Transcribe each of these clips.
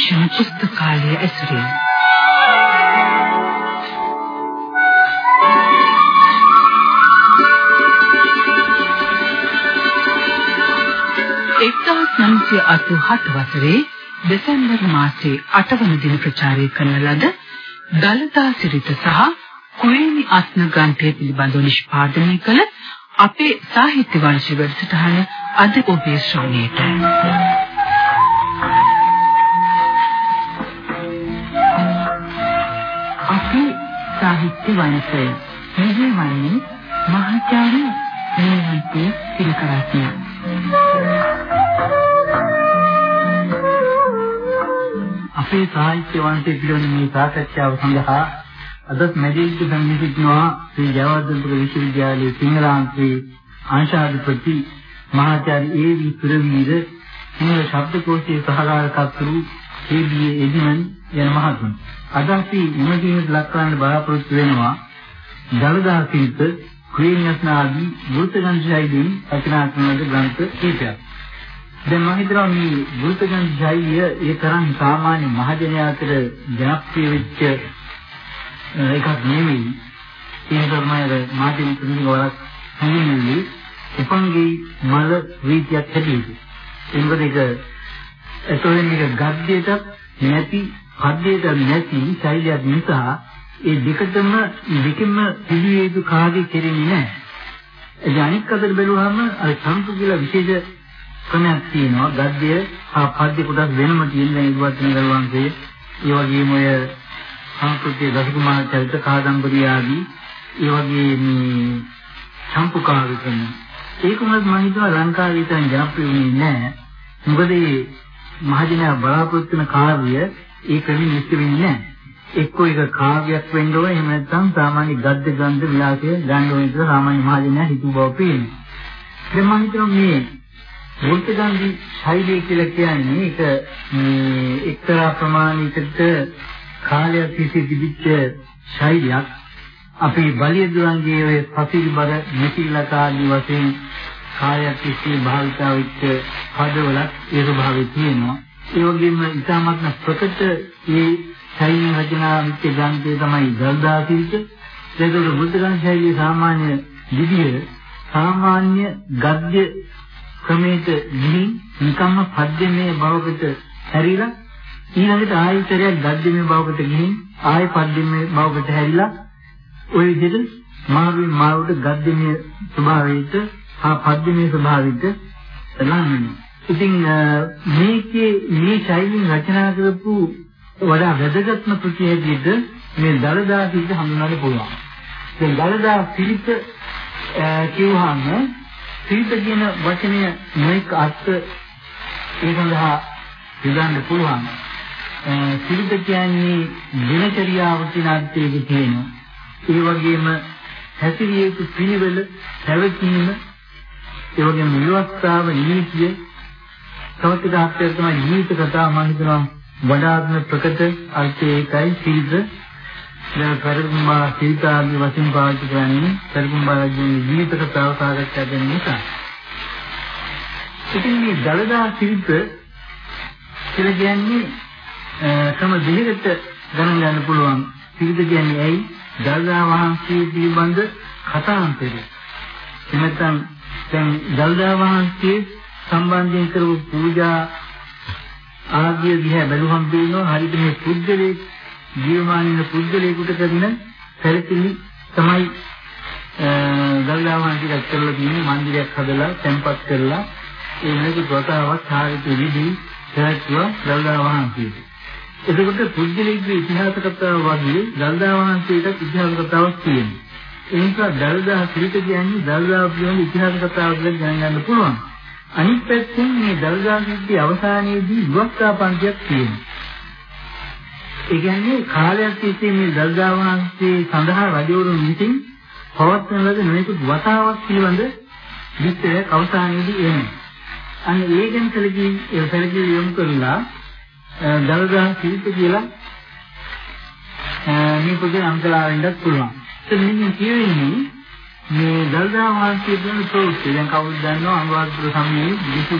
සංරක්ෂණ පුස්තකාලය ඇසුරින් එක්දහස් නම්සිය අතු හත වසරේ දෙසැම්බර් මාසයේ 8 වන දින ප්‍රචාරය කරන ලද දලදා සිරිත සහ කුවේණි අත්න ග්‍රන්ථය පිළිබඳව නිෂ්පාදනය කළ අපේ සාහිත්‍ය වංශ වැඩසටහන අද ඔබේ ශ්‍රවණයට. සාහිත්‍ය වංශය නිජවන්නේ මහාචාර්ය නේවන්තේ පිළිකරත්න. අපේ සාහිත්‍ය වංශය පිළිබඳ මේ සාකච්ඡාව සඳහා අදත් මැදිරිච්ච සම්මිතිනවා ශ්‍රී ජයවර්ධනපුර විශ්වවිද්‍යාලයේ සිංහලාංශයේ අංශාධිපති මහාචාර්ය ඒ.වි. පුරවීර සිංහල ශබ්දකෝෂයේ සහකාරකතුරු ඒ.බී. එදිමන් යන මහතුන්. අද අපි මුලින්ම ලක් කරන්න බලාපොරොත්තු වෙනවා දලදා සිරිත ක්‍රීණ්‍යස්නාදී වෘත්තගන්ධ ශෛලීන් රචනා කරන ග්‍රන්ථ කීපයක්. දැන් මම හිතනවා මේ වෘත්තගන්ධ ශෛලිය ඒ තරම් සාමාන්‍ය මහජනයා අතර ජනප්‍රිය වෙච්ච එකක් නෙවෙයි. ඒ තමයි මාටින් තුන්වරක් හඳුන්වන්නේ උපංගේ මල රීතියක් හැටියට. එනකොට ඒක එතකොට මේක ගද්දයටත් නැති පද්‍යයට නැති ශෛලියක් නිසා ඒ දෙකටම දෙකම පිළිවිය යුතු කාර්ය කෙරෙන්නේ නැහැ. ඒ අනික් අතට බැලුවහම අර සම්පු කියලා විශේෂ ක්‍රමයක් තියෙනවා. ගද්‍ය හා පද්‍ය කොටස් වෙනම තියෙන දැන් ඉවත් වෙන ගලවන්සේ ඒ වගේම ඔය සංස්කෘතික දසකුමාර චරිත කාදම්බරිය ආදී ඒ වගේ මේ සම්පුකාරු කරන ඒකමත් මම හිතුවා ලංකාවේ විතරක් ජනප්‍රිය වෙන්නේ නැහැ. මොකද මේ මහජනයා බලාපොරොත්තු වෙන කාර්ය ඒ ක්‍රමෙ නිශ්චය වෙන්නේ නැහැ. එක්කෝ එක කාව්‍යයක් වෙන්න ඕනේ එහෙම නැත්නම් සාමාන්‍ය ගද්ද ගන්ධ විලාසය ගන්න ඕනේ කියලා සාමාන්‍ය මහජනයා හිතුව බව පේනවා. දැන් මම හිතනවා මේ වෘත්තගන්ධි ශෛලිය කියලා කියන්නේ ඒක මේ එක්තරා ප්‍රමාණයකට කාලයක් තිස්සේ තිබිච්ච ශෛලියක්. අපේ බලිය දුරන්ගේ ඔය පසිරිබර මෙතිලකාදී වශයෙන් කාලයක් තිස්සේ භාවිතා වෙච්ච පදවලත් ඒ ස්වභාවය තියෙනවා. ඒ වගේම ඉතාමත්ම ප්‍රකට ඒ ශෛලිය රචනා වෙච්ච ග්‍රන්ථය තමයි ගල්දාසිරිත. ඒකට බුද්ධ ග්‍රන්ථ ශෛලිය සාමාන්‍ය විදිය සාමාන්‍ය ගද්‍ය ක්‍රමයක ගිහින් නිකම්ම පද්‍යමය භවකට හැරිලා ඊළඟට ආයතරයක් ගද්‍යමය භවකට ගිහින් ආය පද්‍යමය භවකට හැරිලා ওই විදිහට මාරුවේ මාරුවට ගද්‍යමය ස්වභාවයට හා පද්‍යමය ස්වභාවයට ලං වෙනවා. ඉතින් මේකේ මේ ශෛලින් රචනා කරපු වඩා වැදගත්ම කෘතිය හැටියට මේ දලදා සිරිත හඳුන්වන්න පුළුවන්. දැන් දලදා සිරිත කියවහම සිරිත කියන වචනය මේක අර්ථ ඒ සඳහා යොදන්න පුළුවන්. සිරිත කියන්නේ දිනචරියාව කියන අර්ථයක තියෙනවා. ඒ වගේම හැසිරිය යුතු පිළිවෙල, පැවතීම, ඒ වගේම විවස්ථාව, නීතිය, තවත් එක අර්ථයක් තමයි ජීවිත කතාව මම හිතනවා වඩාත්ම ප්‍රකට අර්ථය ඒකයි සිරිත. දැන් පරිගුම්බා සීතාගේ වශයෙන් පාවිච්චි කරන්නේ පරිගුම්බාගේ ජීවිත කතාව සාකච්ඡා කරන නිසා. ඉතින් මේ දලදා සිරිත කියලා කියන්නේ තම දෙහිකට ගණන් ගන්න පුළුවන්. සිරිත කියන්නේ ඇයි? දලදා වහන්සේ පිළිබඳ කතාන්තරය. එනතම් දැන් දලදා වහන්සේ සම්බන්ධයෙන් කරපු පූජා ආගිය දිහා බැලුවම් පේනවා හරියට මේ පුද්ගලයේ ජීවමානින පුද්ගලයෙකුට කරන පෙරතිලි තමයි දලදා වහන්සේ කරලා තියෙන්නේ මන්දිරයක් හදලා තැන්පත් කරලා ඒ වෙනකු ප්‍රතාවක් හරියට විදි පැවැත්වුවා දලදා වහන්සේට. එතකොට පුද්ගලිකගේ ඉතිහාස කතාව වගේ දලදා වහන්සේට ඉතිහාස කතාවක් තියෙනවා. ඒ නිසා දලදා ශ්‍රීත කියන්නේ දලදා පිළිබඳ ඉතිහාස කතාවක් කියලා දැනගන්න පුළුවන්. අනිත් පැත්තෙන් මේ දලදා ශ්‍රීතේ අවසානයේදී විවස්ථා පන්තියක් තියෙනවා. ඒ කියන්නේ කාලයක් තිස්සේ මේ දලදා වහන්සේ සඳහා රජවරුන් විසින් පවත්වන ලද නොයෙකුත් වතාවක් පිළිබඳ විස්තරයක් අවසානයේදී එනවා. අන්න ඒ ගැන සැලකී ඒ සැලකී යොමු කරලා දලදා ශ්‍රීත කියලා මේ පොතේ අන්තලා වෙන්නත් පුළුවන්. එතනින් කියන්නේ මේ දල්දා වහන්සේ කියන ප්‍රවෘත්ති දැන් කවුද දන්නව අනුරාධපුර සමයේ විසු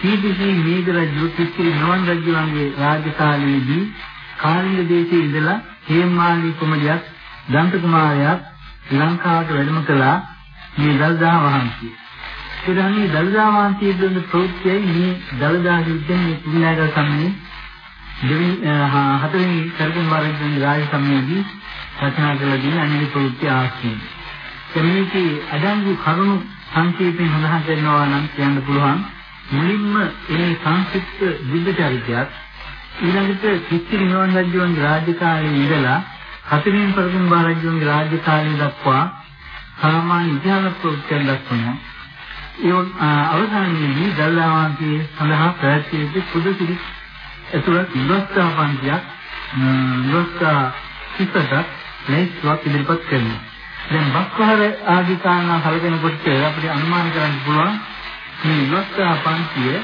කීපී මේඝ රජු කිච්චි නවන් රජුන්ගේ රාජකාලයේදී කාලිංග දේශයේ ඉඳලා හේමාලි කුමරියක් දන්ත කුමාරයාත් ලංකාවට වැඩම කළා මේ දල්දා වහන්සේ. ඒදානේ දල්දා වහන්සේ දුන්න ප්‍රවෘත්තියයි මේ දල්දා යුද්ධයෙන් මේ කුණාගල සම්මේ දෙවි හතරවෙනි සර්ගම් වරෙන් රාජ සම්මේදී රචනා කළ දින අනිත් ප්‍රවෘත්ති ආස්තියි. එමෙකී අඩංගු කරුණු සංකේතයෙන් සඳහන් කරනවා නම් කියන්න පුළුවන් මුලින්ම මේ සංස්කෘත යුද්ධ චරිතයත් ඊළඟට කිච්චි නිවන් රජුන්ගේ රාජකාරියේ ඉඳලා හතරෙන් පරදුන් බාරජුන්ගේ රාජකාරිය දක්වා සාමාන්‍ය ඉතිහාස ප්‍රවෘත්තියක් දක්වනවා. ඒ අවසානයේදී දල්ලාවාන්තියේ සඳහා පැවැත්විය පුදුසිරි එතුළත් ඉවස්ථා පන්තියක් ඉවස්ථා සිතට ලැයිස්තුවක් ඉදිරිපත් කරනවා. දැන් බක්වහර ආදී කාරණා කලකිනකොට අපිට අනුමාන කරන්න පුළුවන් මේ ඉවස්ථා පන්තිය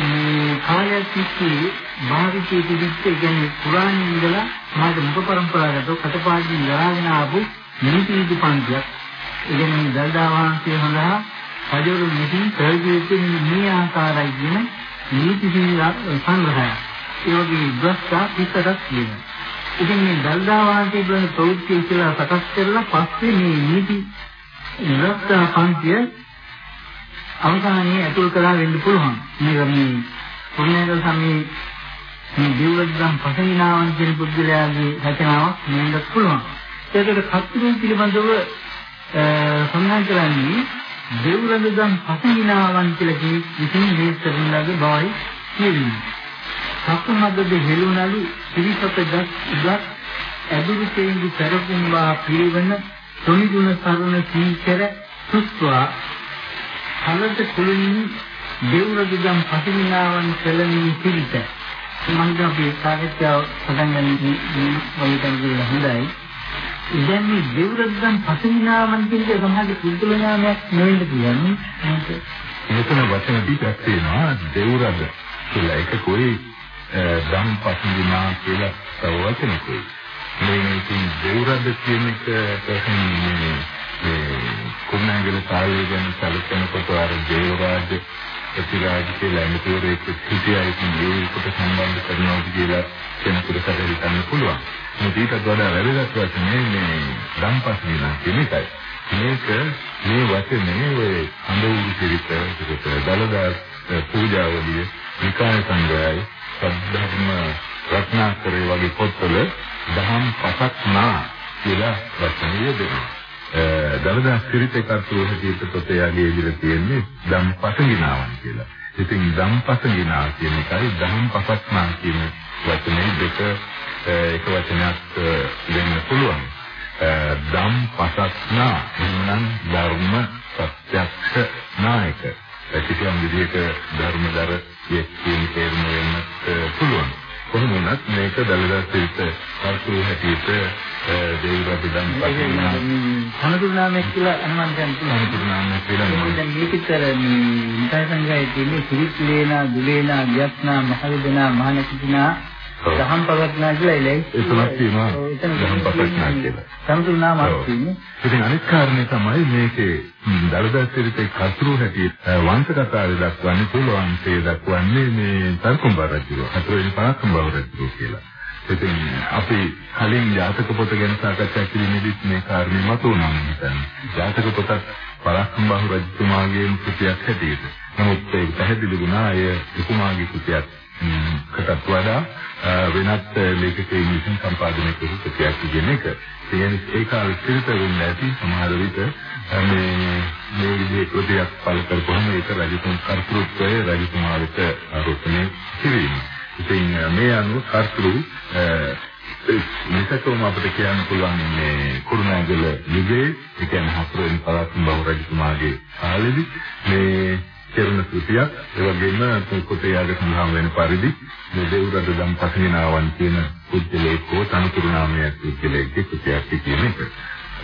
මේ කාලයක් තිස්සේ භාවිතයේ තිබිච්ච කියන්නේ පුරාණ ඉඳලා මාගේ මුඛ પરම්පරාවකට කටපාඩම් ගලාගෙන ආපු නිතිවිදි පන්තියක්. ඒ කියන්නේ දල්දා වහන්සේ හොඳා රජවරු මෙහින් ප්‍රයෝගිත මේ ආකාරයි කියන නීති සංග්‍රහය. ඒ වගේ දුස්සා පිටරක් කියනවා. ඉතින් මේ දල්දා වහන්සේ කියන ප්‍රවෘත්ති කියලා සකස් කරලා පස්සේ මේ නීති දුස්සා පන්තිය අවසානයේ අතුල් කරලා වෙන්න පුළුවන්. මේක මේ පුණ්‍යකල සමී මේ දිව්‍යග්‍රහම් පසවිනාවන් කියන පුද්ගලයාගේ රචනාවක් මේකට පුළුවන්. ඒකට කත්තුරු පිළිබඳව සඳහන් කරන්නේ දෙව්රඳුන් පසවිනාවන් කියලා කිය විසින් මේ සරුණාගේ බවයි කියන්නේ. සතුමද්ද හෙළුණලු පිරිසත ගස් ඉවත් ඇදුරු තේඳු පෙරකුම්බා පිළිවෙන තුනිගුණ සරණ සීකර සුස්වා කලට කුලින් දෙව්රදුගම් පටිවිනාවන් පෙළමින් පිළිත මම අපි සාහිත්‍යව පටන් ගන්න වලින් කියන හොඳයි. ඉතින් මේ දෙව්රදුගම් පටිවිනාවන් කියන සමාජ කුතුල නාමයක් නෙවෙයි කියන්නේ මෙතන වචන දෙකක් තියෙනවා. දෙව්රද කියලා. එකකුයි ධම් පටිවිනා කියලා තව වචනකුයි මේ ඉතින් දෙව්රද කියන එක තමයි මේ කුණාගල කාලය ගැන සැලකනකොට අර දේවරාජ ප්‍රතිරාජ කියලා අමුතුරේක සිටියයි මේකට සම්බන්ධ කරනවා කියලා කෙනෙකුට සැලකන්න පුළුවන්. මේකට වඩා වැදගත් වශයෙන් මේ ධම්පස්මිනා කියන එකයි. මේක මේ වචනේ ඔය අඳුරු පිළිප දලදා පූජාවලිය විකාය සංග්‍රහය සද්ධර්ම රත්නාකරේ වගේ පොත්වල දහම් පසක් නා කියලා වචනය දෙනවා. දවදා සිරිත කර්තෘ හැටියට පොතේ යගේ ඉදිරිය තියෙන්නේ ධම්පසගිනාවන් කියලා. ඉතින් ධම්පසගිනා කියන එකයි ධම්පසක්නා කියන වචනේ දෙක එක වචනයක් වෙන්න පුළුවන්. ධම්පසක්නා නම් ධර්ම ප්‍රත්‍යක්ෂ නායක. කිසියම් විදිහක ධර්මදර කියන තේරුම වෙන්න පුළුවන්. කොහොම වුණත් මේක දලදා සිරිත කර්තෘ හැටියට දේවරාජ දන් පදිනා අනුතුරු නාමයක් කියලා අනුමාන කරන්න පුළුවන්. අනුතුරු නාමයක් කියලා නේද? දැන් මේකතර මේ නිකාය සංග්‍රහයේ තියෙන්නේ සිරිත් ලේනා, දුලේනා, වියත්නා, මහවිදනා, මහනකිනා, දහම් පවත්නා කියලා ඉලයි. ඒ තුනක් තියෙනවා. දහම් පවත්නා කියලා. නාමයක් තියෙන්නේ. ඉතින් අනිත් කාරණේ තමයි මේකේ දලදා සිරිතේ කතුරු හැටියට වංශ කතාවේ දක්වන්නේ පුළුවන්සේ දක්වන්නේ මේ තර්කුම්බ රජු. හතරවෙනි පරාක්‍රම රජු කියලා. ඉතින් අපි කලින් ජාතක පොත ගැන සාකච්ඡා කිරීමේදීත් මේ කාරණේ මතුවුණා මම හිතන්නේ. ජාතක පොතත් පරාක්‍රම බහු රජතුමාගේ කෘතියක් හැටියට. නමුත් ඒ පැහැදිලි වුණා අය එතුමාගේ කෘතියක් කටත් වඩා වෙනත් ලේඛකයෙකු විසින් සම්පාදනය කරපු කෘතියක් කියන එක. කියන්නේ ඒ කාලේ පිළිත වෙන්නේ නැති සමහර විට මේ මේ විදිහේ කෘතියක් පළ කරපුවම ඒක රජතුන් කර්තෘත්වයේ රජතුමාට ආරෝපණය කිරීම. ඉතින් මේ අනුව කර්තෘ මේකම අපිට කියන්න පුළුවන් මේ කුරුණෑගල යුගයේ ඒ කියන්නේ හතරවෙනි පළාත් බහු රජතුමාගේ කාලෙදි මේ කෙරණ කෘතියක් ඒ වගේම කොටේ යාග සඳහන් වෙන පරිදි මේ දේවරද දම් පසිනාවන් කියන පුද්ගලයෙකෝ තනතුරු නාමයක් පුද්ගලයෙක්ගේ කෘතියක් කියන එක.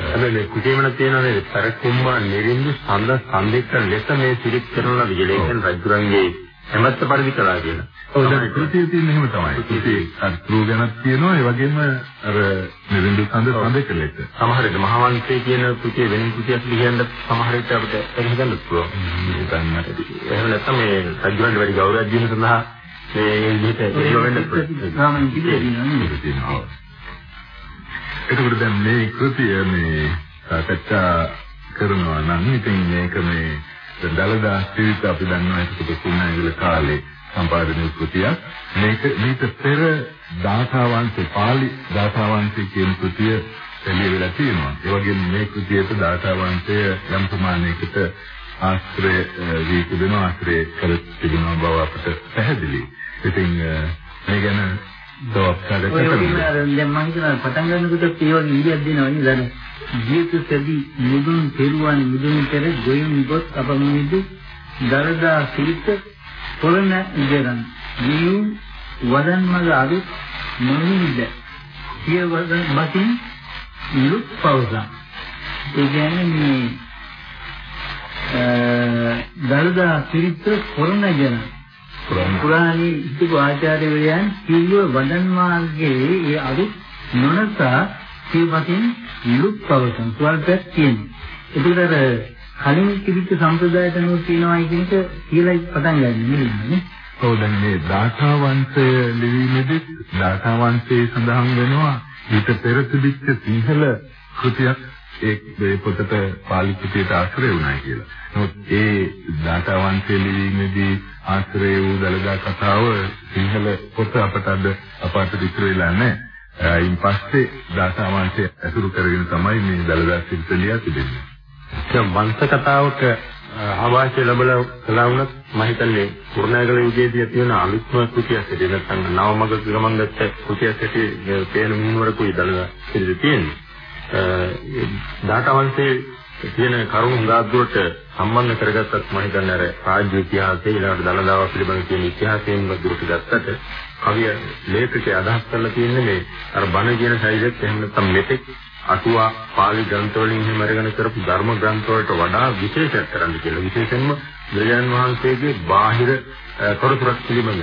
හැබැයි කුටේමන තියෙනනේ පෙරකුම්මා නිරින්දු සඳ සම්දික්ක ලෙස මේ සිරිත් කරන විජලේෂන් රජුරන්ගේ හැමත්ත පරිදි කළා කියලා. ඔව් දැන් කෘතිය තියෙන්නේ එහෙම තමයි. කෘතිය අත්රු ගැනත් කියනවා ඒ වගේම අර නිරින්දු සඳ සඳ කෙලෙක. සමහර විට මහවංශය කියන කෘතිය වෙන කෘතියක් ලියන්න සමහර විට අපිට ගන්න පුළුවන්. එහෙම නැත්නම් මේ රජුන්ට වැඩි ගෞරවයක් දීම සඳහා මේ විදිහට ඒක වෙන්න පුළුවන්. එතකොට දැන් මේ කෘතිය මේ සාකච්ඡා කරනවා නම් ඉතින් මේක මේ දලදා සිරිත අපි දන්නවා ඒකට කුණාගල කාලේ සම්පාදනය කෘතියක්. මේක මේක පෙර දාඨාවංශේ පාලි දාඨාවංශේ කියන කෘතිය එළිය වෙලා තියෙනවා. ඒ වගේම මේ කෘතියට දාඨාවංශය යම් ප්‍රමාණයකට ආශ්‍රය වී තිබෙනවා ආශ්‍රය කර තිබෙනවා බව අපට පැහැදිලි. ඉතින් මේ ගැන වගේම දැන් මම හිතනවා පටන් ගන්නකොට වගේ ඉලියක් දෙනවා නේද ජීවිතයේදී මුදුන් පෙරුවන් මුදුන් පෙර ගොයින් ගොස් අපමිනිදු දරදා සිරිත පොළන ඉදරන් නියුම් වදන් මග අරුත් නොනිද සිය වදන් බකින් නිරුත් පවසන්. ඒ කියන්නේ මේ දරදා සිරිත පොළන ජන පුරාණී ඉතිපු ආචාර්යවරයන් කිව්ව වදන් මාර්ගයේ ඒ අරුත් නොනසා සියපතින් නිරුත් පවසන් ස්වල්පයක් තියෙනවා. ඒකට අර කලින් කිවිච්ච සම්ප්‍රදායට නෝ තියෙනවා කියන එක කියලා පටන් ගන්න නෙමෙයි. ඔව් දැන් මේ දාඨා වංශය ලිවීමේදී දාඨා වංශයේ සඳහන් වෙනවා ඊට පෙර තිබිච්ච සිංහල කෘතියක් ඒ පොතට පාලි කෘතියට ආශ්‍රය වුණා කියලා. නමුත් ඒ දාඨා වංශය ලිවීමේදී ආශ්‍රය වූ දලදා කතාව සිංහල පොත අපට අද අපට විතර වෙලා නැහැ. ඊයින් පස්සේ දාසාවංශය ඇසුරු කරගෙන තමයි මේ දලදා සිරිතලිය තිබෙන්නේ. දැන් වංශ කතාවට ආවාසය ලැබලා කළා වුණත් මම හිතන්නේ කුරුණෑගල යුගයේදී තියෙන අලුත්ම කෘතියක් ඇටිය නැත්නම් නවමග ග්‍රමංගත් කෘතියක් ඇටිය පේන මිනිවරකුයි දලදා සිරිත තියෙන්නේ. දාඨවංශයේ තියෙන කරුණු හුඟක් සම්බන්ධ කරගත්තත් මම හිතන්නේ අර රාජ්‍ය ඉතිහාසයේ ඊළඟට දලදාව පිළිබඳ තියෙන ඉතිහාසයෙන් දුරට ගත්තට කවිය ලේඛකයා අදහස් කරලා තියෙන්නේ මේ අර බණ කියන ශෛලියත් එහෙම නැත්නම් මෙතෙක් අටුවා පාලි ග්‍රන්ථ වලින් එහෙම අරගෙන කරපු ධර්ම ග්‍රන්ථ වලට වඩා විශේෂයක් කරන්න කියලා. විශේෂයෙන්ම බුදුරජාණන් වහන්සේගේ බාහිර තොරතුරක් පිළිබඳ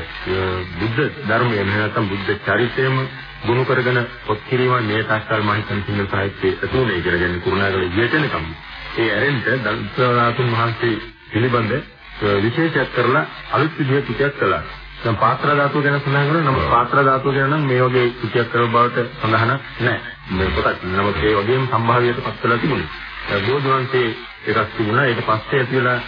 බුද්ධ ධර්මය නැත්නම් බුද්ධ චරිතයම ගුණ කරගෙන පොත් කිරීම මේ තාක්කල් මම හිතන සිංහල සාහිත්‍යයේ ඇතුළේ කියලා කියන්නේ කුරුණාගල ඊටෙනකම්. ඒ ඇරෙන්න දන්සනාතුන් වහන්සේ පිළිබඳ විශේෂයක් කරලා අලුත් විදිහට පිටයක් කළා. දැන් පාත්‍ර ධාතුව ගැන සඳහන් කරනවා නම් පාත්‍ර ධාතුව ගැන නම් මේ වගේ කුටියක් කරව බවට සඳහන නැහැ. මේ පොතක් නමුත් ඒ වගේම සම්භාව්‍යයට පත් වෙලා තිබුණේ. බෝධිවන්තේ එකක් තිබුණා. ඊට පස්සේ ඇති වෙලා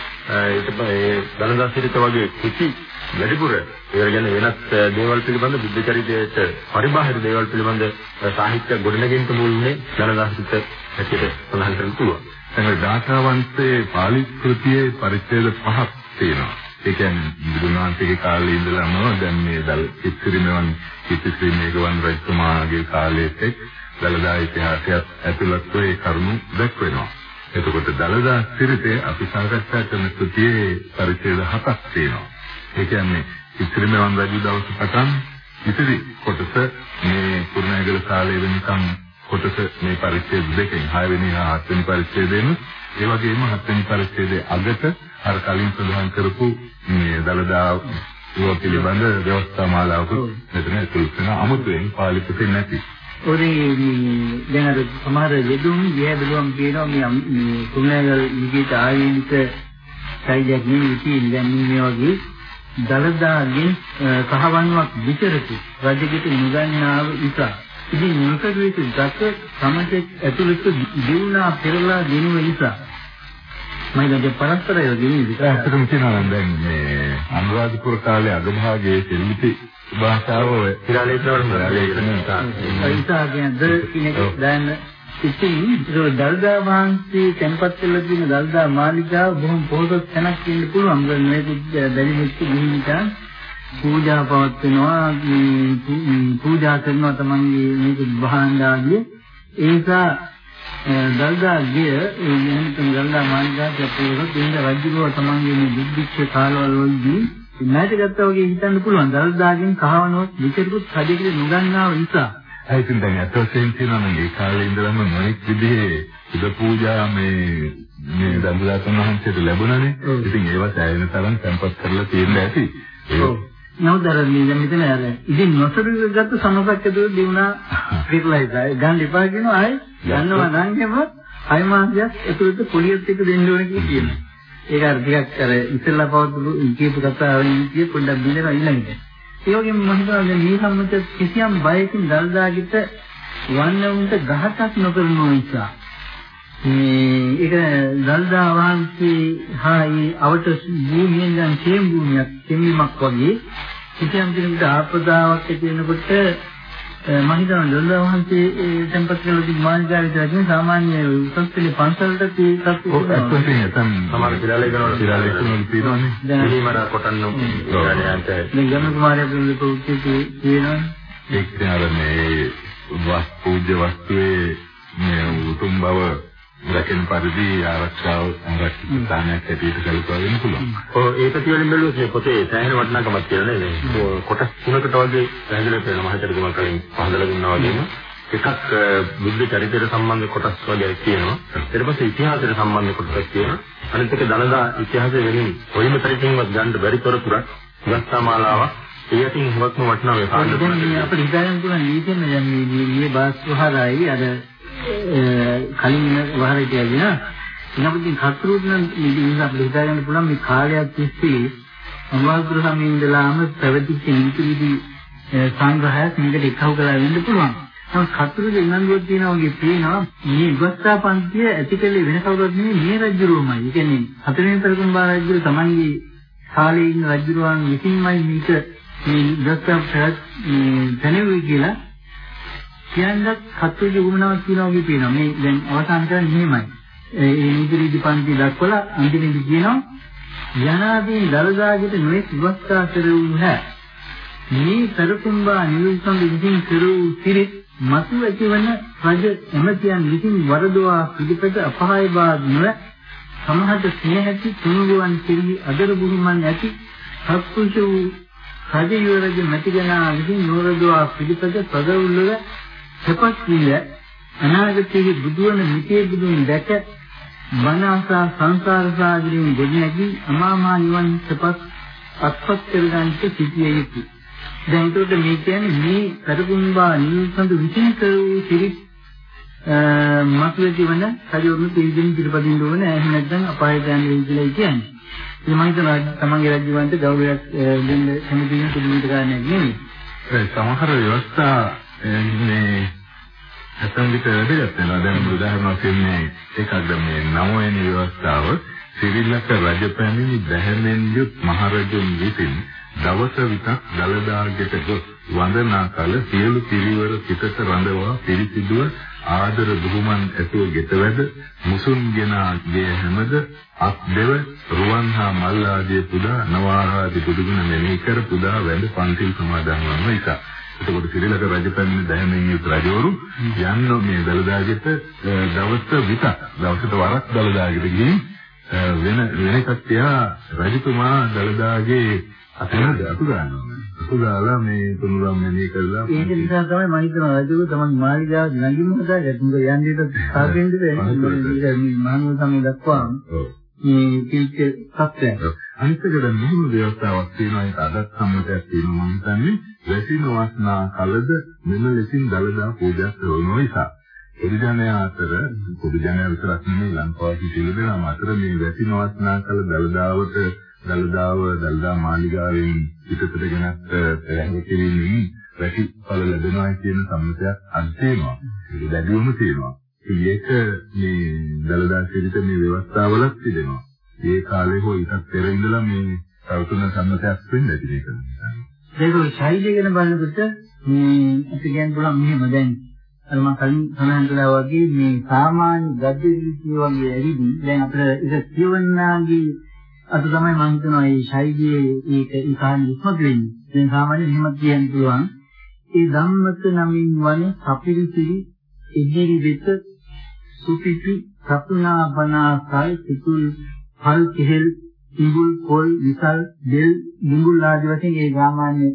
ඊට ඒ ධනදාසිරිත වගේ කුටි වැඩිපුර ඒ කියන්නේ වෙනත් දේවල් පිළිබඳ බුද්ධ චරිතයට පරිබාහිර දේවල් පිළිබඳ සාහිත්‍ය ගොඩනගෙන්න මුල්නේ ධනදාසිරිත හැටියට සඳහන් කරන්න පුළුවන්. එහේ දාඨාවන්තේ පාලි කෘතියේ පරිච්ඡේද පහක් තියෙනවා. ඒ කියන්නේ බුදුනාන්සේගේ කාලේ ඉඳලම දැන් මේ දල ඉතිරිමවන් ඉතිරි මේගවන් රජතුමාගේ කාලයේත් දලදා ඉතිහාසයත් ඇතුළත් ඒ කරුණු දක්වනවා. එතකොට දලදා සිරිතේ අපි සාකච්ඡා කරන කෘතියේ පරිච්ඡේද හතක් තියෙනවා. ඒ කියන්නේ ඉතිරිමවන් රජු දවස පටන් ඉතිරි කොටස මේ කුරුණෑගල කාලේ වෙනකම් කොටස මේ පරිච්ඡේද දෙකෙන් 6 වෙනි හා 7 වෙනි පරිච්ඡේදයෙන් ඒ වගේම 7 වෙනි පරිච්ඡේදයේ අගට අර කලින් සඳහන් කරපු මේ දලදා ඒවා පිළිබඳ ව්‍යවස්ථා මාලාවක මෙතන ඇතුළත් වෙන අමුතුවෙන් පාලි පුතේ නැති. ඔරේ දැන් අර සමහර යෙදුම් ගිය බැලුවම් කියනවා මේ මේ කුණාගල් නිගීත ආයනික සයිඩක් නෙවෙයි දැන් මේ වගේ දලදාගෙන් කහවණුවක් විතරකි රජෙකුට නුගන්නාව නිසා ඉතින් මේක විදිහට දක සමතෙක් ඇතුළත දිනුනා පෙරලා දිනුව නිසා. මම දැන් පරස්පරය ගෙනියන්නේ ඇත්තටම කියනවා නම් දැන් මේ අනුරාධපුර කාලේ අගභාගයේ සෙල්ලිපි භාෂාව කියන්නේ කිනෙක දැන් ඉතින් ඒක දල්දා වහන්සේ tempat වෙලා තියෙන දල්දා මාලිගාව බොහොම පොහොසත් තැනක් ඉන්න පුළුවන්. මේක බැරි වෙච්ච ගිහින් පූජා පවත්වනවා පූජා කරනවා තමන්ගේ මේක භාණ්ඩාදිය ඒ නිසා දල්දාගේ මෙහෙම දල්දා මාළිගාවට අපේරොත් ඉන්න රජුව තමන්ගේ මේ බුද්ධිච්ච කාලවල වලදී නැති ගත්තා වගේ හිතන්න පුළුවන් දල්දාගෙන් කහවනොත් විචරිකුත් රජෙකුට නොගන්නාව නිසා ඒකින් දැන් අතෝසෙන් කියනවා නම් ඒ කාලේ ඉඳලම මොනික් විදිහේ සුද පූජා මේ මේ දඹුලාතන් වහන්සේට ලැබුණානේ. ඉතින් ඒවා සෑහෙන තරම් tempat කරලා තියෙන්න ඇති. ඔව්. නවතරන්නේ දැන් මෙතන අර ඉතින් නොසරු ගත්ත සමසක් ඇතුළේ දිනුනා ක්‍රිකලයිසයි ගන්න එපා කියනවා ආයි ගන්නවා නම් එම අය මාසයක් ඇතුළත පොලියත් එක්ක දෙන්න ඕනේ කියලා කියනවා. ඒක අර ටිකක් අර ඉස්සෙල්ලා පවතුළු කියපු කතාවෙන් කිය පොඩ්ඩක් බින්දලා ඊළඟට. ඒ වගේම මම හිතනවා දැන් මේ සම්මත කිසියම් බයකින් දල්දාගිට වන්නවුන්ට ගහක් නොකරන නිසා මේ ඒක දල්දා වහන්සේ හායි අවට භූමියෙන් දැන් තේම් භූමියක් තෙමීමක් වගේ කිසියම් කෙනෙකුට ආපදාවක් ඇති වෙනකොට මම හිතනවා දල්දා වහන්සේ tempat කරලා තිබු මාර්ගය විතරකින් සාමාන්‍ය උසස් පෙළේ පන්සලට තියෙනවා. සමහර පිළාලේ කරනවා පිළාලේ කරනවා තියෙනවානේ. දැන් මර කොටන්න ඊළඟට දැන් ගම කුමාරයා පිළිබඳ ප්‍රවෘත්ති තියෙනවා. ඒක අර මේ වස් පූජ්‍ය වස්තුවේ මේ උතුම් බව රැකෙන පරිදි ආරක්ෂාව ආරක්ෂිත ස්ථානයක් ඇටියට කල්පනා වෙන්න පුළුවන්. ඔව් ඒ ප්‍රතිවලින් බැලුවොත් මේ පොතේ සෑහෙන වටිනාකමක් කියලා නේද? කොටස් තුනකට වගේ පැහැදිලිව පේන මහචරිතම කලින් පහදලා දුන්නා වගේම එකක් බුද්ධ චරිතයට සම්බන්ධ කොටස් වගේ තියෙනවා. ඊට පස්සේ ඉතිහාසයට සම්බන්ධ කොටස් තියෙනවා. අනිත් එක දනදා ඉතිහාසය වෙනින් කොයිම තරකින්වත් ගන්න බැරි තොරතුරක් ගස්සා මාලාවක් ඒ අතින් හුවක්ම වටිනා වේ. දැන් මේ අපිට හිතාගන්න පුළුවන් නීතියෙන් දැන් මේ මේ බාස්වහරයි අර කලින් වහරේ කියගෙන ඉනපදින් කතුරුත් නම් ඉතින් අපිට හිතාගන්න පුළුවන් මේ කාලයක් තිස්සේ අනුවාදුර සමයේ ඉඳලාම පැවතිච්ච නීති විදි සංග්‍රහයක් මේකට එකහුව කරලා වෙන්න පුළුවන්. නමුත් කතුරුගේ උනන්දුවක් තියෙනවා වගේ පේනවා මේ විවස්ථා පන්තිය ඇතිකලේ වෙන කවුරුත් නෙමෙයි මේ රජුරුවමයි. ඒ කියන්නේ හතරවෙනි පෙරකුම්බා රජුරු තමන්ගේ කාලේ ඉන්න රජුරුවන් විසින්මයි මේක මේ විවස්ථා පැනෙවි කියලා කියන්නත් කතුරුගේ උමනාවක් තියෙනවා වගේ පේනවා. මේ දැන් අවසාන කරන්නේ මෙහෙමයි. ඒ නිදිරි දීපන්ති දක්වලා අන්තිමේදී කියනවා යනාදී දලදාගෙට නොඑක් විවස්ථා කෙරෙවු නැහැ. මේ පෙරකුම්බා නිවිසන් විසින් කෙරෙවු සිරිත් මතු ඇතිවන රජ එමෙතියන් විසින් වරදවා පිළිපෙත අපහාය බාද නොව සමහත ස්නේහති තුනුරුවන් කෙරෙහි අදර බුදුමන් ඇති සත්පුරුෂ වූ රජ යුවරජ මැතිගනා විසින් නෝරදවා පිළිපෙත පදවුල්ල සපත් වී අනාගතයේ බුදුවන මිතේ බුදුන් දැක මනසා සංසාර සාගරයෙන් දෙන්නකි අමාමා නිවන් සපත් අත්පත් කරගන්නට සිටිය යුතුය දැන් ඒකට මේ කියන්නේ මේ කරගුම්බා නිල්සඳ විසින් කරූ සිරිත් මතුවේදී වන කජෝරුණු පිළිදින් පිළිපදින්න ඕනේ එහෙම නැත්නම් අපායට යන්න වෙයි කියලා කියන්නේ. ඒ මම හිතනවා තමන්ගේ රජුවන්ට ගෞරවයක් දෙන්න කැමති වෙන පිළිමිට ගන්න නෙමෙයි. ඒ සමහර ව්‍යවස්ථා මේ ඇතම් විට වැදගත් වෙනවා. දැන් උදාහරණයක් කියන්නේ ඒකක් මේ නවවෙනි ව්‍යවස්ථාව සිරිලක රජපැමිණි බැහැමෙන් යුත් මහරජුන් විසින් දවස විතක් දලදාගෙට ගොස් වන්දනා කල සියලු පිරිවර පිටත රඳවා පිරිසිදුව ආදර බුහුමන් ඇතුව ගෙතවැද මුසුන්ගෙන ගේ හැමද අත් දෙව රුවන් හා මල් ආදී පුදා නවාරාදී බුදුගුණ මෙනෙහි කර පුදා වැඳ පන්තිල් සමාදන් වන එක. එතකොට සිරිලක රජපැමිණි දැහැමෙන් යුත් රජවරු යන්න මේ දලදාගෙට දවස් විතක් දවසට වරක් දලදාගෙට ගිහින් වෙන වෙන කට්ටිය රජතුමා දලදාගේ අතනද අතු ගන්නවා. අතු දාලා මේ තුනුරම් මෙනෙහි කරලා ඒක නිසා තමයි මම හිතනවා රජු තමයි මාළිගාව නගින්න හදාගත්තා. මොකද යන්නේ සාකෙන්ද මේ මහනුවර සමය දක්වා මේ කිල්ක සත්‍යය. අනිත්කද මුහුණු දේවතාවක් තියෙනවා ඒක අදත් සම්මතයක් තියෙනවා මම හිතන්නේ වැසින වාසනා කලද මෙම ලෙසින් දලදා පූජා කරන නිසා. පොදු ජනයා අතර පොදු ජනයා විතරක් නෙමෙයි ලංකාවේ සිටින දෙනාම අතර මේ වැසින වාසනා කල දලදාවට දලදාව දලදා මාලිගාවෙන් පිටතට ගෙනත් පැහැදිලි කිරීමෙන් වැටි ඵල ලැබෙනවා කියන සම්මතයක් අන්තිමවා. ඒක දැඩිවම තියෙනවා. ඒක මේ දලදා සිරිත මේ ව්‍යවස්ථාවලත් තිබෙනවා. ඒ කාලේ හෝ ඊටත් පෙර ඉඳලා මේ සෞතුන සම්මතයක් වෙන්න ඇති ඒක. ඒක ශෛලිය ගැන බලනකොට මේ අපි කියන්න පුළුවන් මෙහෙම දැන් අර මම කලින් සඳහන් කළා වගේ මේ සාමාන්‍ය ගද්‍ය රීතිය වගේ ඇවිදින් දැන් අපිට ඒක කියවන්නාගේ අද තමයි මම හිතනවා මේ ශෛලියේ ඒක ඉකාන් ඉස්මතු වෙන්නේ. දැන් සාමාන්‍යයෙන් එහෙම කියන්න පුළුවන්. ඒ ධම්මත නමින් වන සපිරිසිරි ඉදිරි වෙත සුපිපි සතුනා බනාසයි සිතුල් පල් කෙහෙල් ඉඟුල් පොල් විසල් දෙල් නිඟුල් ආදී වශයෙන් ඒ සාමාන්‍ය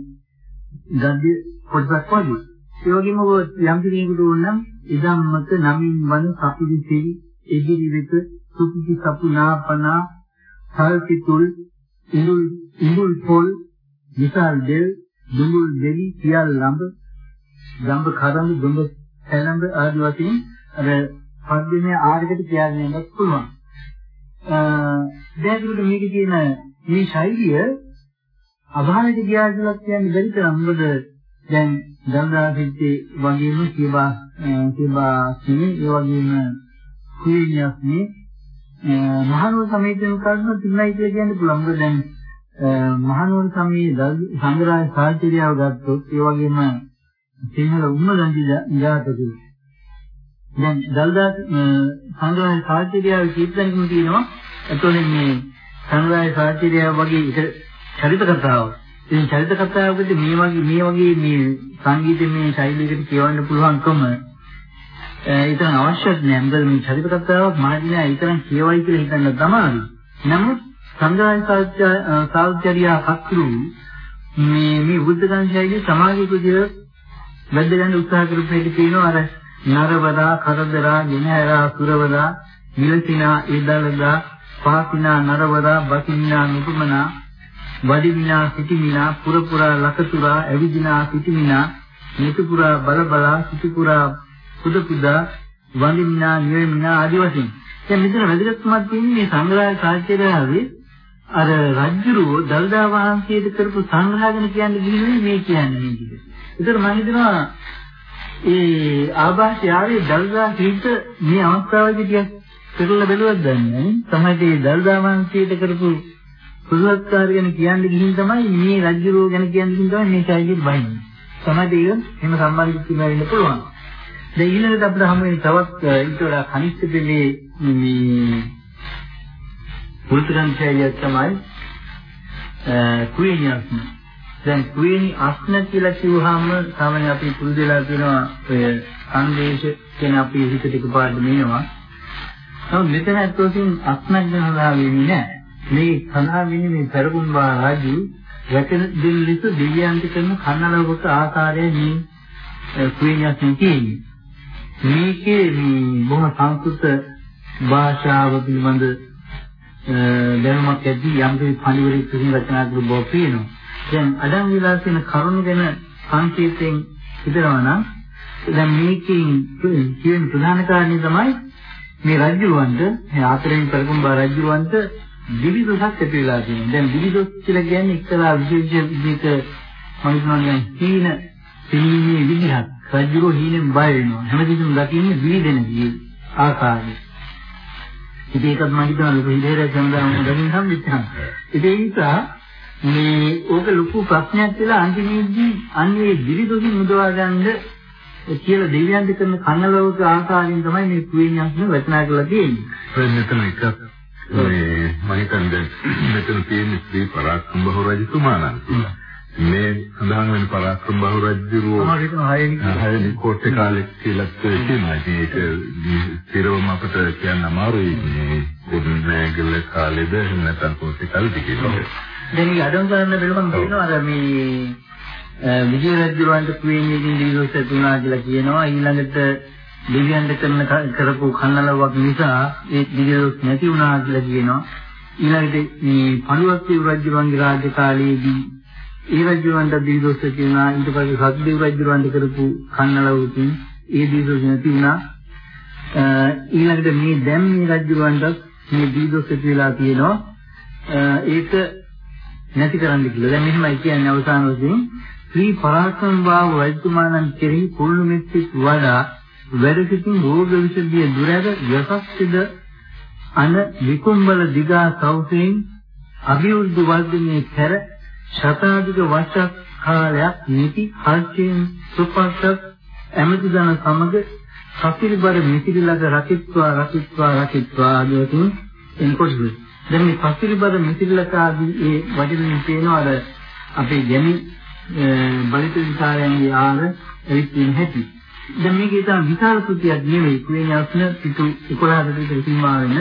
ගද්‍ය කොටසක් වගේ. ඒ වගේම යම් කෙනෙකුට ඕන නම් ඉදම්මත නමින් වන සපිරිසිරි එගිරි වෙත සුපිති සපුනාපනා සල්පිතුල් ඉඳුල් ඉඳුල් පොල් විසල් දෙල් දුඹුල් දෙවි සියල් ළඹ ගම්බ කරඬු දුඹ සැලඹ ආදි වශයෙන් අර පද්‍යමය ආරකට කියන්නත් පුළුවන්. දැන් මේකේ තියෙන මේ ශෛලිය අභාවිත ගියා කියලා කියන්නේ බැරි තරම්. මොකද දැන් දන්දාසිටි වගේම කියවා කියවා කියන්නේ ඒ වගේම කුලියස් මේ මහනුවර සමීපයෙන් කරන තින්නයි කියලා කියන්න පුළුවන්. මොකද දැන් මහනුවර සමයේ සංග්‍රහ සාහිත්‍යයව ගත්තොත් ඒ වගේම සිංහල උම්මදන්ති ජාතකය. දැන් දල්දා සංග්‍රහ සාහිත්‍යයව කීපදෙනකම තියෙනවා. එතකොට මේ සංග්‍රහ සාහිත්‍යයව වගේ එක චරිත කතාවක් ඉතින් චරිත කතාවකදී මේ වගේ මේ වගේ මේ සංගීතමය ශෛලියකට කියවන්න පුළුවන්කම ඒතරම් අවශ්‍යත් නෑ. මොකද මේ චරිත කතාවක් මාදිනා ඒතරම් කියවයි කියලා හිතන්න තමයි නමුත් සංග්‍රහ සාහිත්‍යය කක්රු මේ මේ බුද්ධ ගාන ශෛලිය සමාජීය කුදිය වැද්ද ගන්න උත්සාහ කරපු එක තියෙනවා අර නරවදා කරදරා ගෙනහැරා සුරවදා මිලසිනා ඉදලදා පාසිනා නරවදා බකින්නා නුතුමනා වදිමිනා සිටිමිනා පුරපුරා ලකතුරා ඇවිදිනා සිටිමිනා නිතුපුරා බලබලා සිටිපුරා පුදපුදා වදිමිනා නිවෙමිනා ආදි වශයෙන් දැන් මෙතන වැදගත්කමක් තියෙන්නේ මේ සංග්‍රහ සාහිත්‍යයේ අර රජ්ජුරුව දල්දා වහන්සේට කරපු සංග්‍රහගෙන කියන්නේ ගිහින් මේ කියන්නේ මේ විදිහට. ඒතර මම හිතනවා ඒ ආభాෂය ආවේ දල්දා හිත මේ අවස්ථාවේදී ටිකක් පෙරලා බැලුවත් දන්නේ තමයි මේ දල්දා වංශයට කරපු සුදුසත්කාර ගැන කියන්නේ ගිහින් තමයි මේ රජුරෝ ගැන කියන්නේ ගිහින් තමයි මේ ශෛලිය බහින්නේ. තමයි ඒක එහෙම සම්බන්ධ වෙන්න පුළුවන්. දැන් ඊළඟට අපිට හමු වෙන තවත් ඊට වඩා කනිෂ්ඨ දෙලේ මේ පුරුතගම් ශෛලිය තමයි කුයිනියස්ම දැන් කුවේණි අස්න කියලා කිව්වහම සාමාන්‍ය අපි පුරුදු වෙලා කියනවා ඔය සංදේශ කියන අපේ හිතට එකපාරට මේනවා. නමුත් මෙතන අත්වසින් අස්නක් ගැන හදා වෙන්නේ නැහැ. මේ සඳහා වෙන්නේ මේ පෙරගුම්බා රාජු රැකෙන දෙල්ලිස දෙවියන්ට කරන කන්නලවක ආකාරය මේ කුවේණි අස්න කියන්නේ. මේකේ මේ බොහොම සංස්කෘත භාෂාව පිළිබඳ දැනුමක් ඇති යම් කිසි පණිවිඩයක් විසින් රචනා කරපු බව පේනවා. දැන් අඩං විලා තියෙන කරුණු ගැන සංකේතයෙන් හිතනවා නම් දැන් මේකෙන් කියන ප්‍රධාන කාරණේ තමයි මේ රජුවන්ට මේ ආතරෙන් කරගුම් බා රජුවන්ට විවිධ සත්‍ය පිළිලා තියෙනවා. දැන් විවිධ කියලා කියන්නේ එක්තරා විශේෂ විදිහට මනිකෝණයන් හීන පිළිමේ විදිහක්. රජුරෝ හීනෙන් බය වෙනවා. හැමදෙයක්ම දකින්නේ විවිධන ආකාරය. ඉතින් ඒකත් මම හිතනවා ලොකු හිතේට සම්දාම දෙමින් සම්විච්ඡා. ඉතින් ඒ නිසා මේ ඕක ලොකු ප්‍රශ්නයක් කියලා අන්තිමේදී අන්නේ දිවිදුකින් මුදවා ගන්න කියලා දෙවියන්ද කරන කන්නලෝක ආකාරයෙන් තමයි මේ කුවේණියක්ම රචනා කරලා තියෙන්නේ. ඒ මෙතන එක මේ මම හිතන්නේ මෙතන තියෙන ශ්‍රී පරාක්‍රම බහු රජතුමා නම් මේ සඳහන් වෙන පරාක්‍රම බහු රජුරෝ හයනි කෝට්ටේ කාලේ කියලා කියනවා. ඒක තිරවම අපිට කියන්න අමාරුයි මේ කුරුණෑගල කාලේද නැත්නම් කෝට්ටේ කාලේද කියලා. දැන් මේ අඩම් කරන්න බැලුවම කියනවා අර මේ විජය රජුවන්ට කුවේණියකින් දිවිසොස් තුනා කියලා කියනවා. ඊළඟට දෙවියන්ට කරන කරපු කන්නලවක් නිසා ඒ දිවිසොස් නැති වුණා කියලා කියනවා. ඊළඟට මේ පළුවත් රජුවන්ගේ රාජ්‍ය කාලයේදී ඒ රජුවන්ට දිවිසොස් කියනවා ඊට පස්සේ සත්දේව රජුවන්ට කරපු කන්නලවකින් ඒ දිවිසොස් නැති වුණා. ඊළඟට මේ දැන් මේ රජුවන්ට මේ දිවිසොස් කියලා කියනවා ඒක නැති කරන්න කියලා. දැන් මෙහෙමයි කියන්නේ අවසාන වශයෙන්. ශ්‍රී පරාක්‍රම බාහු රජතුමාණන් කෙරෙහි කුල්ලු මෙත්තික් වඩා වැඩ සිටින් රෝග විසදිය දුරැද යසස්සිද අන විකුම්බල දිගා සෞසෙන් අභිවෘද්ධ වර්ධනයේ කර ශතාධික වර්ෂ කාලයක් නිති හර්ෂයෙන් සුපස්සත් ඇමති දන සමග කපිලිබර මිසිරිලක රකිත්වා රකිත්වා රකිත්වා ආදී එන්කොට දැන් මේ පස්තිරිබද මිසිල්ලක ආදී ඒ වචනෙන් කියනවා අර අපේ ගැමි බලිත විචාරයන්ගේ ආර එවිත් වෙන හැටි. දැන් මේක ඉතින් විශාල කෘතියක් නෙවෙයි. කුේණාස්න පිටු 11කට විතර සීමා වෙන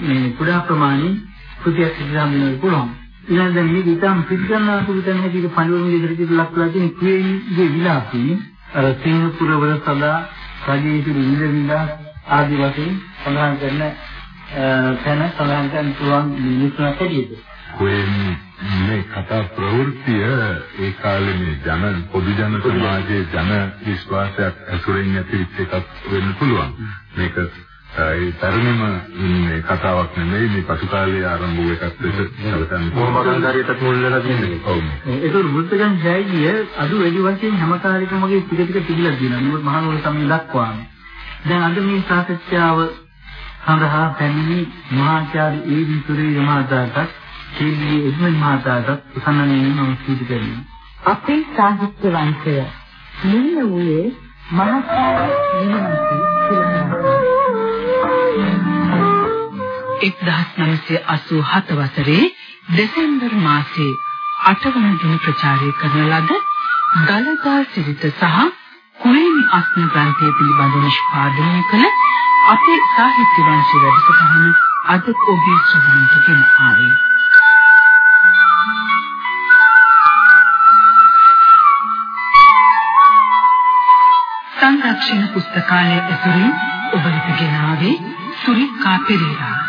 මේ කුඩා ප්‍රමාණයේ කෘතියක් ඉදිරියට වෙන්න පුළුවන්. ඊළඟ දැන් මේක ඉතින් පිටගන්නා කුවිතන් හැටියට පඬිවරුන්ගේ ඉදිරියට ලක්ලා තියෙන කුේණිගේ විලාසී අර සිංහපුරවල සදා රජයේ ඉදිරි විඳ විඳ ආදි වශයෙන් සඳහන් කරන තැන සඳහන් කරන්න පුළුවන් මිනිස්සුන්ට හැටියට. මේ කතා ප්‍රවෘත්තිය ඒ කාලේ මේ ජන පොදු ජන සමාජයේ ජන විශ්වාසයක් ඇසුරෙන් ඇතිවෙච්ච එකක් වෙන්න පුළුවන්. මේක ඒ තරමම මේ කතාවක් නෙමෙයි මේ පසු කාලයේ ආරම්භ වූ එකක් ලෙස සැලකන්න. මොහොමදාරියටත් මුල් වෙලා තියෙන්නේ. ඔව්. ඒක බුද්ධජන ජයගිය අද වැඩි වශයෙන් හැම කාලෙකම වගේ ටික ටික තිබිලා තියෙනවා. මොකද මහනුවර සමය දක්වාම. දැන් අද මේ සාකච්ඡාව සඳහා පැමිණි මහාචාර්ය ඒ විසුරේ මහතාටත් කේවි එඩ්මන් මහතාටත් උසන්නනේ මම ස්තුති කරනවා. අපේ සාහිත්‍ය වංශය නිල වූයේ මහාචාර්ය නිලමති සිලමනාත 1987 වසරේ දෙසැම්බර් මාසයේ 8 වන දින ප්‍රචාරය කරන ලද දලදා සිරිත සහ කුවේණි අස්න ග්‍රන්ථය පිළිබඳ නිෂ්පාදනය කළ අපේ සාහිත්‍ය වංශ වැඩසටහන අද ඔබේ සුවඳට ගෙන ආවේ. සංරක්ෂණ පුස්තකාලය ඇතුළු ඔබ වෙත ගෙන ආවේ සුරිකා පෙරේරා